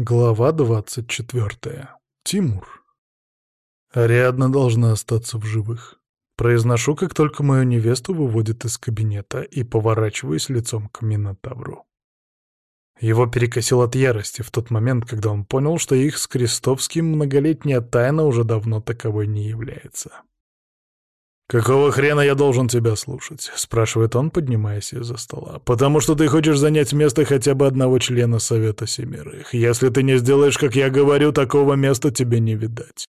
Глава 24. Тимур. Ариадна должна остаться в живых. Произношу, как только мою невесту выводят из кабинета и поворачиваюсь лицом к Минотавру. Его перекосил от ярости в тот момент, когда он понял, что их с Крестовским многолетняя тайна уже давно таковой не является. «Какого хрена я должен тебя слушать?» — спрашивает он, поднимаясь из-за стола. «Потому что ты хочешь занять место хотя бы одного члена Совета Семерых. Если ты не сделаешь, как я говорю, такого места тебе не видать.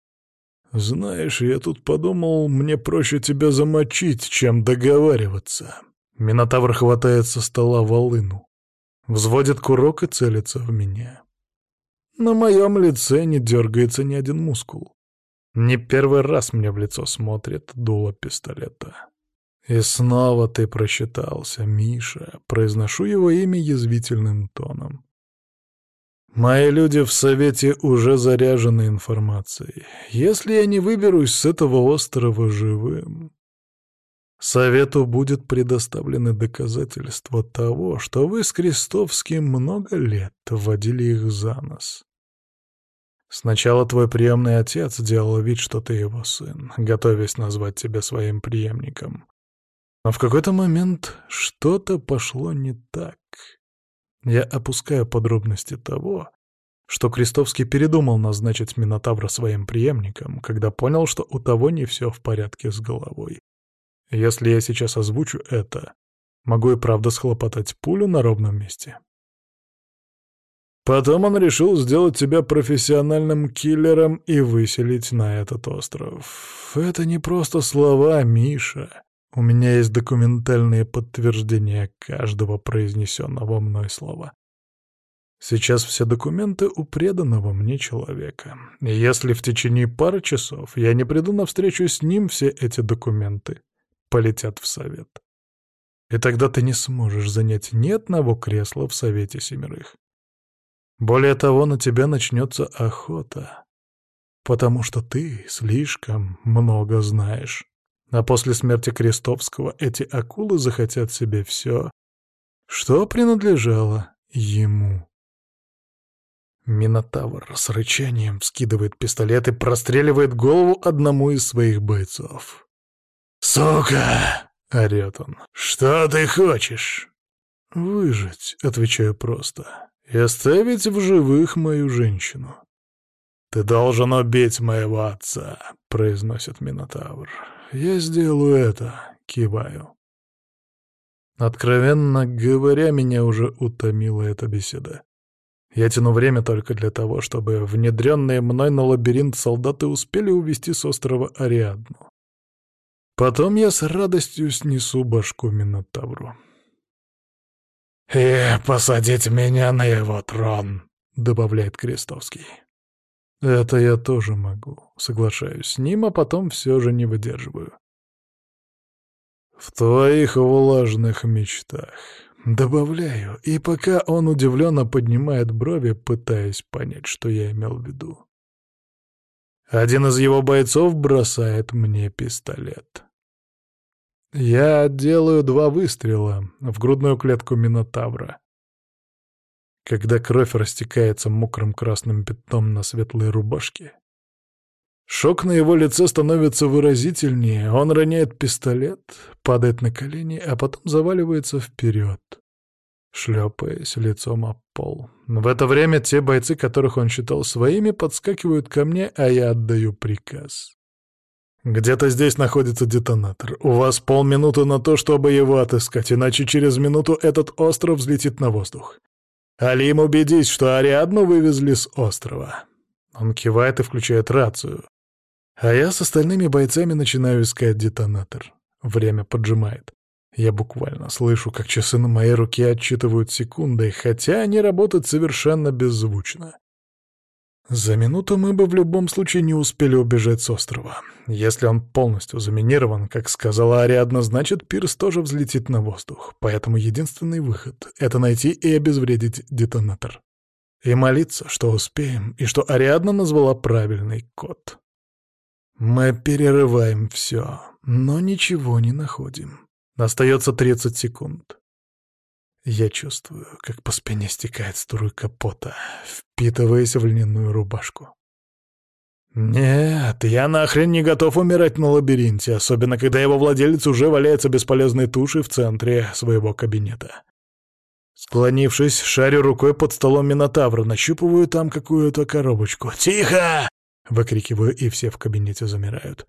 Знаешь, я тут подумал, мне проще тебя замочить, чем договариваться». Минотавр хватает со стола волыну, взводит курок и целится в меня. На моем лице не дергается ни один мускул. Не первый раз мне в лицо смотрит дуло пистолета. «И снова ты просчитался, Миша», — произношу его имя язвительным тоном. «Мои люди в Совете уже заряжены информацией. Если я не выберусь с этого острова живым, Совету будет предоставлены доказательства того, что вы с Крестовским много лет водили их за нос. Сначала твой приемный отец делал вид, что ты его сын, готовясь назвать тебя своим преемником. Но в какой-то момент что-то пошло не так. Я опускаю подробности того, что Крестовский передумал назначить Минотавра своим преемником, когда понял, что у того не все в порядке с головой. Если я сейчас озвучу это, могу и правда схлопотать пулю на ровном месте. Потом он решил сделать тебя профессиональным киллером и выселить на этот остров. Это не просто слова, Миша. У меня есть документальные подтверждения каждого произнесенного мной слова. Сейчас все документы у преданного мне человека. Если в течение пары часов я не приду на встречу с ним, все эти документы полетят в совет. И тогда ты не сможешь занять ни одного кресла в Совете Семерых. Более того, на тебя начнется охота, потому что ты слишком много знаешь. А после смерти Крестовского эти акулы захотят себе все, что принадлежало ему. Минотавр с рычанием вскидывает пистолет и простреливает голову одному из своих бойцов. «Сука!» — орёт он. «Что ты хочешь?» «Выжить», — отвечаю просто и оставить в живых мою женщину. «Ты должен убить моего отца», — произносит Минотавр. «Я сделаю это», — киваю. Откровенно говоря, меня уже утомила эта беседа. Я тяну время только для того, чтобы внедренные мной на лабиринт солдаты успели увести с острова Ариадну. Потом я с радостью снесу башку Минотавру. «И посадить меня на его трон», — добавляет Крестовский. «Это я тоже могу», — соглашаюсь с ним, а потом все же не выдерживаю. «В твоих влажных мечтах», — добавляю, и пока он удивленно поднимает брови, пытаясь понять, что я имел в виду. Один из его бойцов бросает мне пистолет. Я делаю два выстрела в грудную клетку Минотавра. Когда кровь растекается мокрым красным пятном на светлой рубашке, шок на его лице становится выразительнее, он роняет пистолет, падает на колени, а потом заваливается вперед, шлепаясь лицом об пол. В это время те бойцы, которых он считал своими, подскакивают ко мне, а я отдаю приказ. «Где-то здесь находится детонатор. У вас полминуты на то, чтобы его отыскать, иначе через минуту этот остров взлетит на воздух. Алим, убедись, что Ариадну вывезли с острова». Он кивает и включает рацию. А я с остальными бойцами начинаю искать детонатор. Время поджимает. Я буквально слышу, как часы на моей руке отчитывают секунды, хотя они работают совершенно беззвучно. За минуту мы бы в любом случае не успели убежать с острова. Если он полностью заминирован, как сказала Ариадна, значит, пирс тоже взлетит на воздух. Поэтому единственный выход — это найти и обезвредить детонатор. И молиться, что успеем, и что Ариадна назвала правильный код. Мы перерываем все, но ничего не находим. Остается 30 секунд. Я чувствую, как по спине стекает струйка пота, впитываясь в льняную рубашку. Нет, я нахрен не готов умирать на лабиринте, особенно когда его владелец уже валяется бесполезной тушей в центре своего кабинета. Склонившись, шарю рукой под столом Минотавра, нащупываю там какую-то коробочку. «Тихо!» — выкрикиваю, и все в кабинете замирают.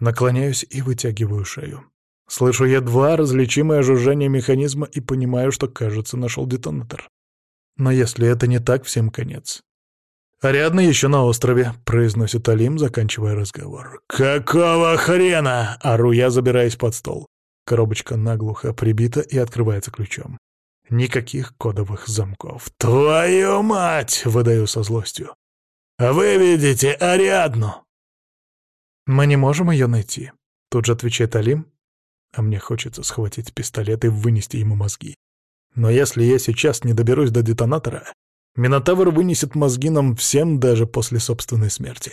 Наклоняюсь и вытягиваю шею. Слышу едва различимое жужжание механизма и понимаю, что, кажется, нашел детонатор. Но если это не так, всем конец. «Ариадна еще на острове», — произносит Алим, заканчивая разговор. «Какого хрена?» — ору я, забираясь под стол. Коробочка наглухо прибита и открывается ключом. Никаких кодовых замков. «Твою мать!» — выдаю со злостью. «Вы видите Ариадну!» «Мы не можем ее найти», — тут же отвечает Алим, а мне хочется схватить пистолет и вынести ему мозги. Но если я сейчас не доберусь до детонатора, Минотавр вынесет мозги нам всем даже после собственной смерти.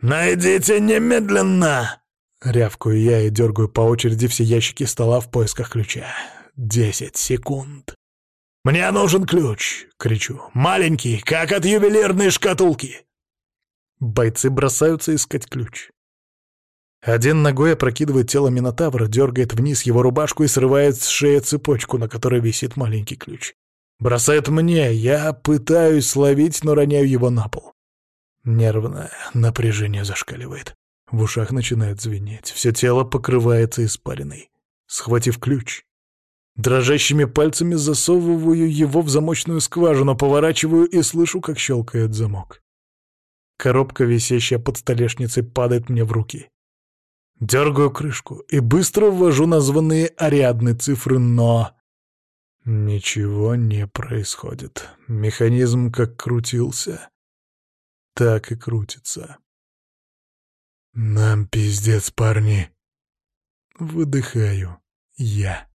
«Найдите немедленно!» Рявкую я и дергаю по очереди все ящики стола в поисках ключа. Десять секунд. «Мне нужен ключ!» — кричу. «Маленький, как от ювелирной шкатулки!» Бойцы бросаются искать ключ. Один ногой опрокидывает тело Минотавра, дергает вниз его рубашку и срывает с шеи цепочку, на которой висит маленький ключ. Бросает мне, я пытаюсь словить, но роняю его на пол. Нервное напряжение зашкаливает. В ушах начинает звенеть, все тело покрывается испариной. Схватив ключ, дрожащими пальцами засовываю его в замочную скважину, поворачиваю и слышу, как щелкает замок. Коробка, висящая под столешницей, падает мне в руки. Дергаю крышку и быстро ввожу названные Ариадны цифры, но... Ничего не происходит. Механизм как крутился, так и крутится. Нам пиздец, парни. Выдыхаю я.